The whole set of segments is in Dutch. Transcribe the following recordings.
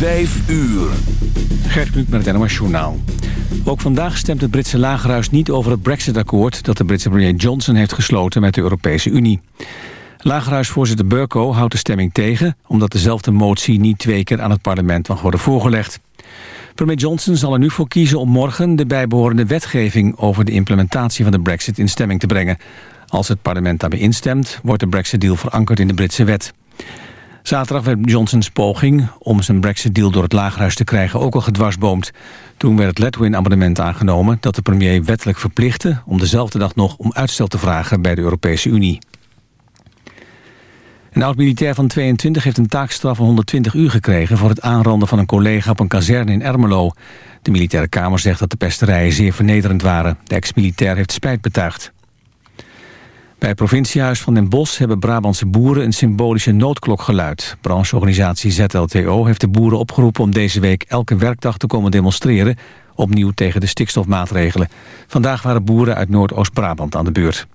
Vijf uur. Gert Kluk met het NOS Journaal. Ook vandaag stemt het Britse lagerhuis niet over het Brexit-akkoord... dat de Britse premier Johnson heeft gesloten met de Europese Unie. Lagerhuisvoorzitter Burko houdt de stemming tegen... omdat dezelfde motie niet twee keer aan het parlement mag worden voorgelegd. Premier Johnson zal er nu voor kiezen om morgen de bijbehorende wetgeving... over de implementatie van de Brexit in stemming te brengen. Als het parlement daarbij instemt, wordt de Brexit-deal verankerd in de Britse wet. Zaterdag werd Johnsons poging om zijn Brexit-deal door het lagerhuis te krijgen ook al gedwarsboomd. Toen werd het Letwin-amendement aangenomen dat de premier wettelijk verplichtte om dezelfde dag nog om uitstel te vragen bij de Europese Unie. Een oud-militair van 22 heeft een taakstraf van 120 uur gekregen... voor het aanranden van een collega op een kazerne in Ermelo. De militaire kamer zegt dat de pesterijen zeer vernederend waren. De ex-militair heeft spijt betuigd. Bij het provinciehuis van Den Bosch hebben Brabantse boeren een symbolische noodklok geluid. Brancheorganisatie ZLTO heeft de boeren opgeroepen om deze week elke werkdag te komen demonstreren, opnieuw tegen de stikstofmaatregelen. Vandaag waren boeren uit Noordoost-Brabant aan de beurt.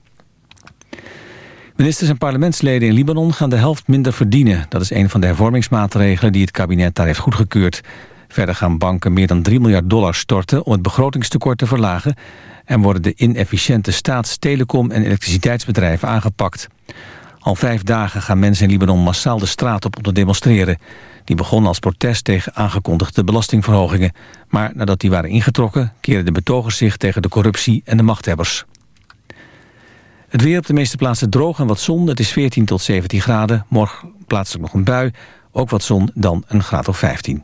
Ministers en parlementsleden in Libanon gaan de helft minder verdienen. Dat is een van de hervormingsmaatregelen die het kabinet daar heeft goedgekeurd. Verder gaan banken meer dan 3 miljard dollar storten om het begrotingstekort te verlagen... en worden de inefficiënte staats-, telecom- en elektriciteitsbedrijven aangepakt. Al vijf dagen gaan mensen in Libanon massaal de straat op om te demonstreren. Die begonnen als protest tegen aangekondigde belastingverhogingen. Maar nadat die waren ingetrokken, keren de betogers zich tegen de corruptie en de machthebbers. Het weer op de meeste plaatsen droog en wat zon. Het is 14 tot 17 graden. Morgen plaatselijk nog een bui. Ook wat zon, dan een graad of 15.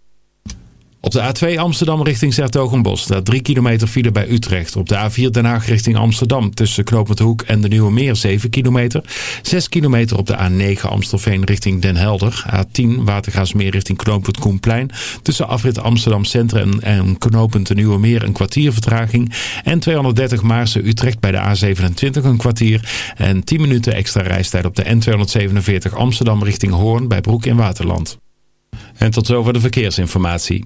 Op de A2 Amsterdam richting Zertogenbos staat 3 kilometer file bij Utrecht. Op de A4 Den Haag richting Amsterdam tussen Knoopend Hoek en de Nieuwe Meer 7 kilometer. 6 kilometer op de A9 Amstelveen richting Den Helder. A10 Watergaasmeer richting Knoopend Koenplein. Tussen afrit Amsterdam Centrum en Knoopend de Nieuwe Meer een kwartier vertraging. En 230 Maarsen Utrecht bij de A27 een kwartier. En 10 minuten extra reistijd op de N247 Amsterdam richting Hoorn bij Broek in Waterland. En tot zover de verkeersinformatie.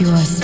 You are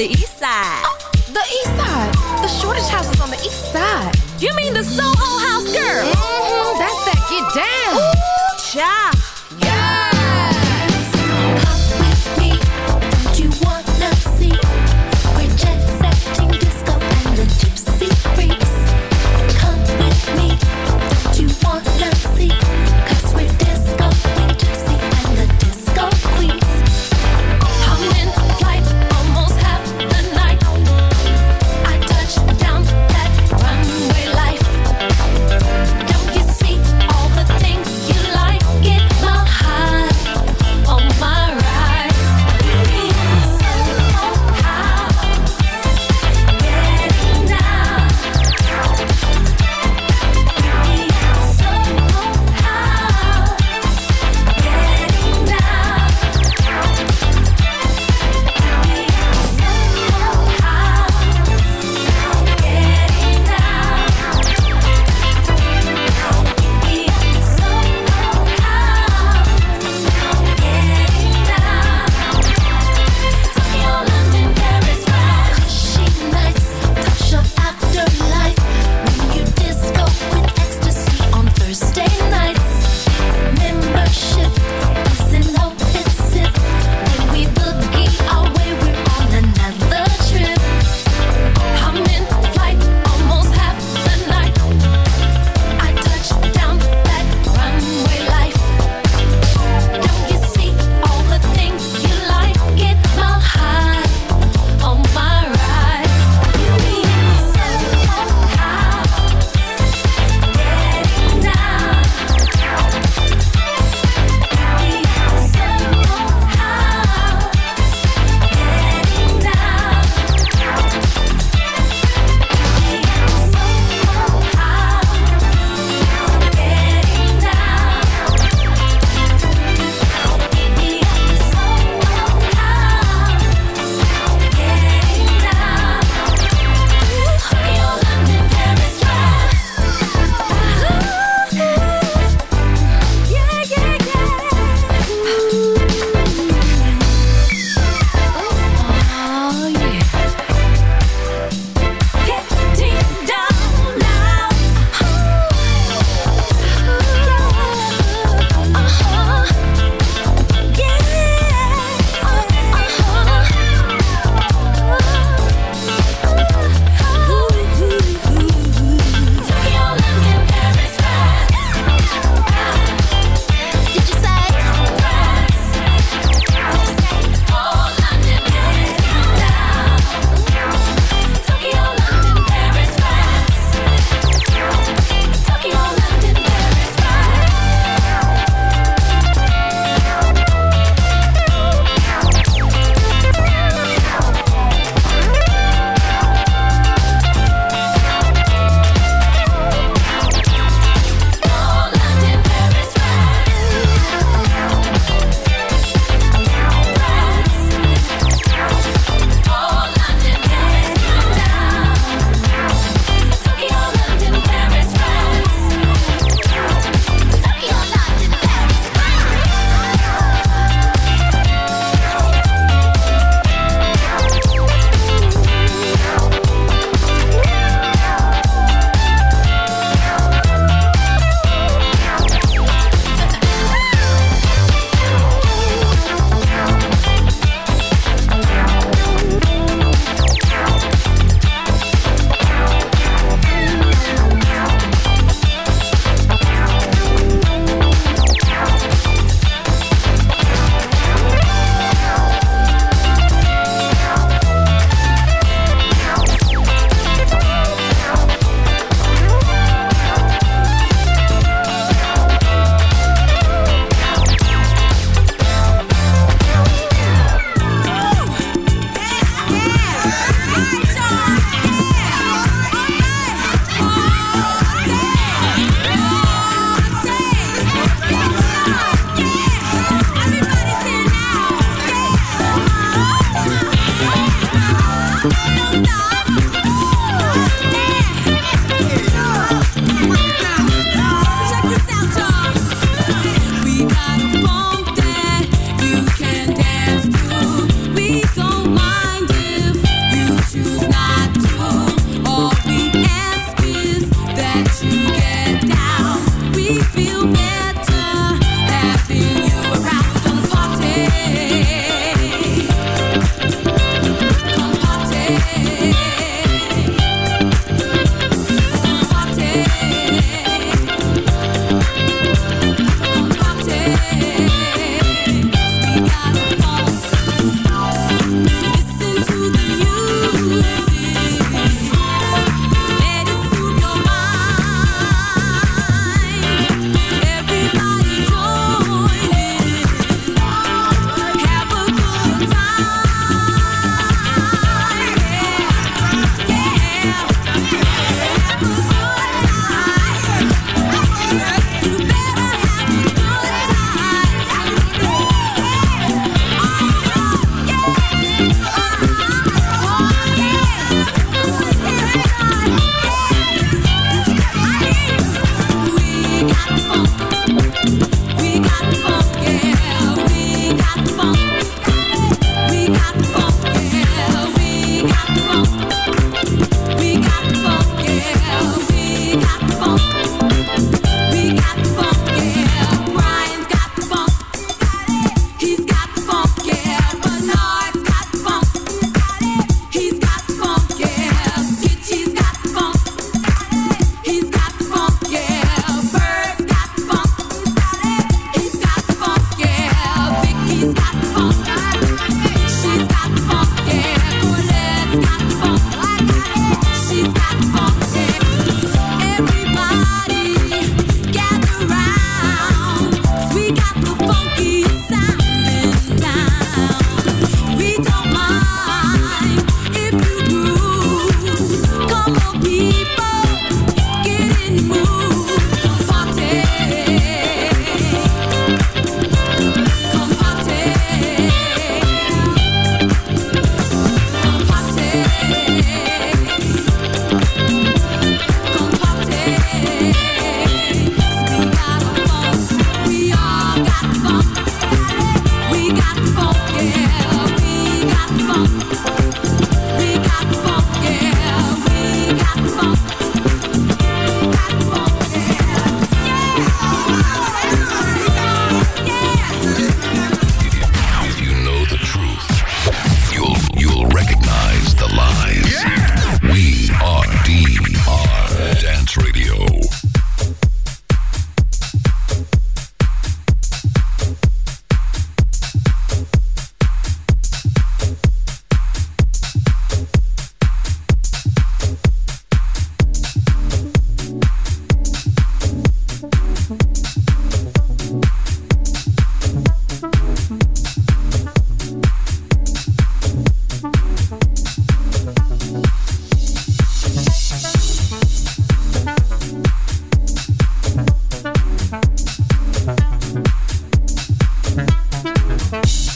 the east Bye.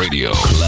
Radio.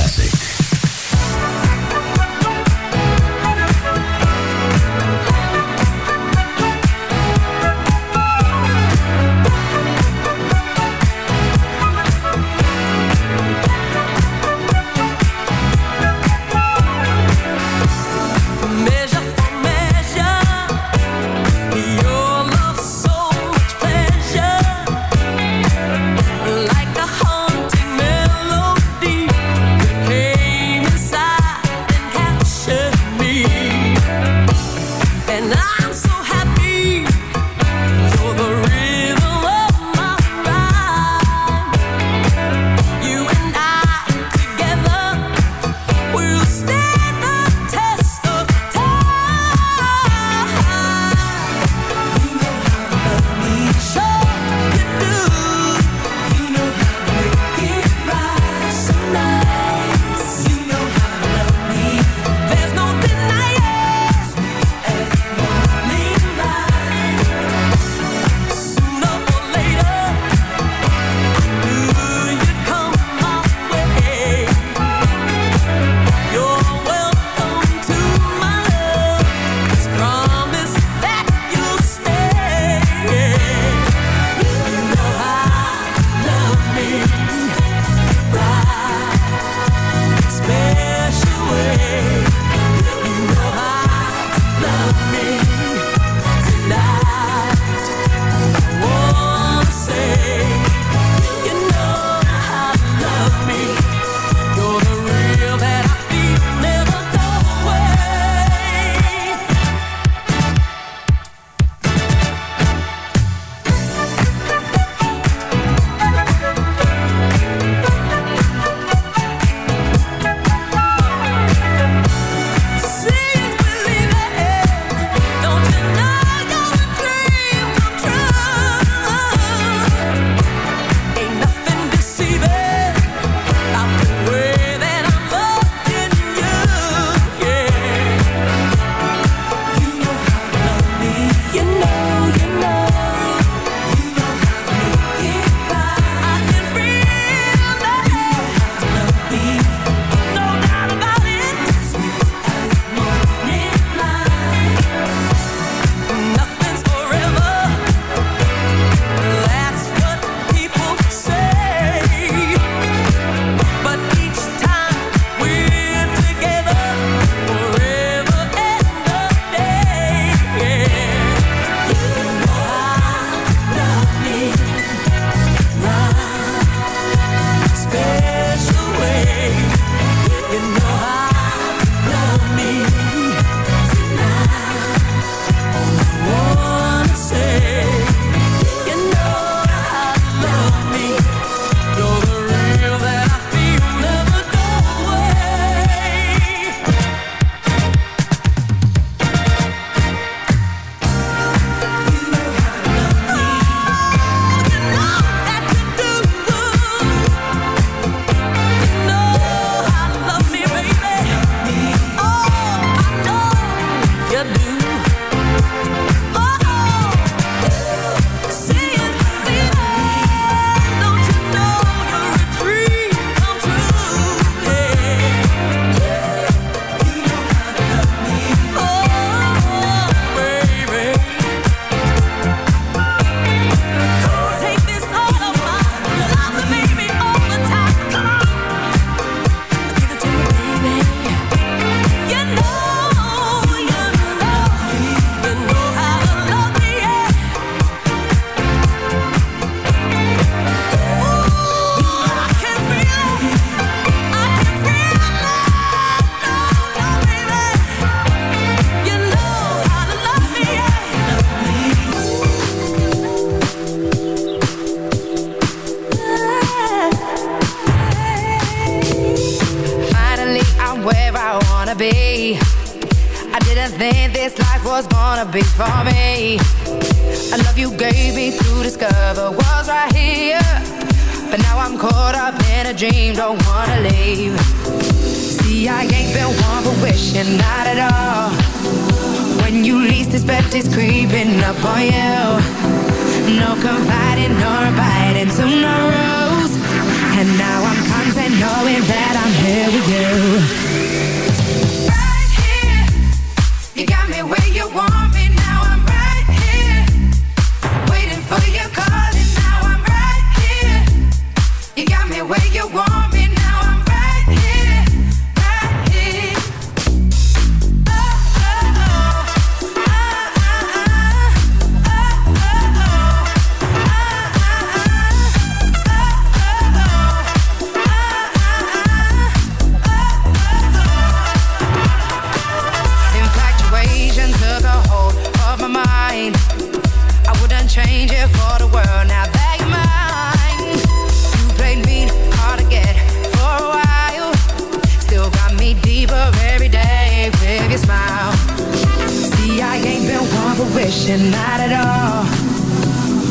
expecting at all.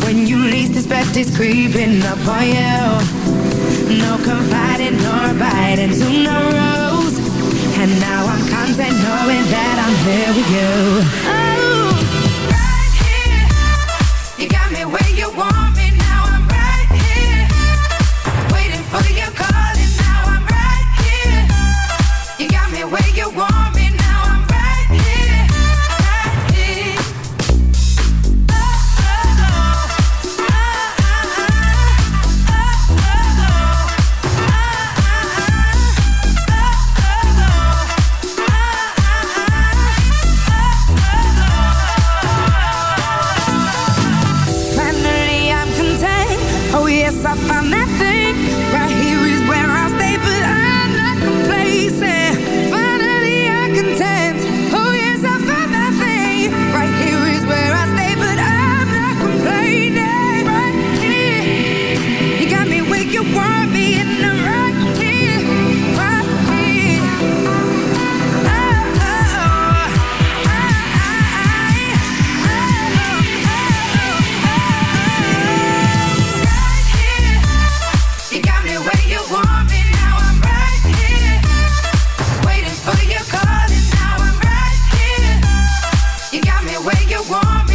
When you least expect it's creeping up on you. No confiding nor abiding to no rules And now I'm content knowing that I'm here with you. me where you want me.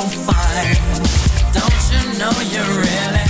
so fine. Don't you know you're really?